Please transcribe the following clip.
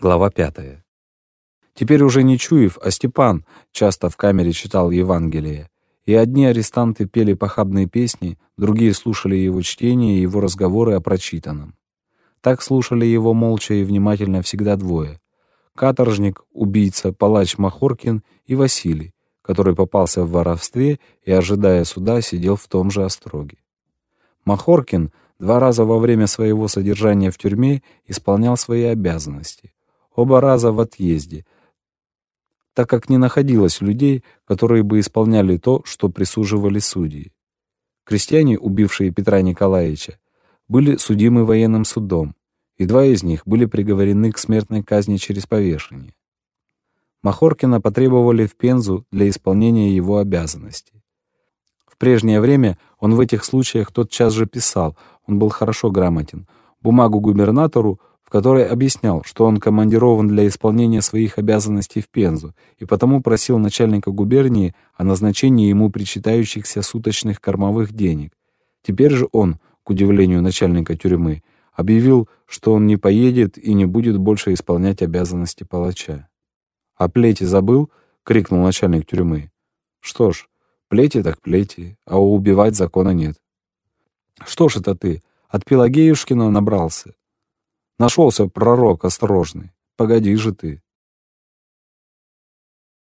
Глава пятая. Теперь уже не Чуев, а Степан часто в камере читал Евангелие. И одни арестанты пели похабные песни, другие слушали его чтение и его разговоры о прочитанном. Так слушали его молча и внимательно всегда двое. Каторжник, убийца, палач Махоркин и Василий, который попался в воровстве и, ожидая суда, сидел в том же остроге. Махоркин два раза во время своего содержания в тюрьме исполнял свои обязанности оба раза в отъезде, так как не находилось людей, которые бы исполняли то, что присуживали судьи. Крестьяне, убившие Петра Николаевича, были судимы военным судом, и два из них были приговорены к смертной казни через повешение. Махоркина потребовали в Пензу для исполнения его обязанностей. В прежнее время он в этих случаях тотчас же писал, он был хорошо грамотен, бумагу губернатору, который объяснял, что он командирован для исполнения своих обязанностей в Пензу, и потому просил начальника губернии о назначении ему причитающихся суточных кормовых денег. Теперь же он, к удивлению начальника тюрьмы, объявил, что он не поедет и не будет больше исполнять обязанности палача. «А плети забыл?» — крикнул начальник тюрьмы. «Что ж, плети так плети, а убивать закона нет». «Что ж это ты? От Пелагеюшкина набрался?» Нашелся пророк осторожный. Погоди же ты.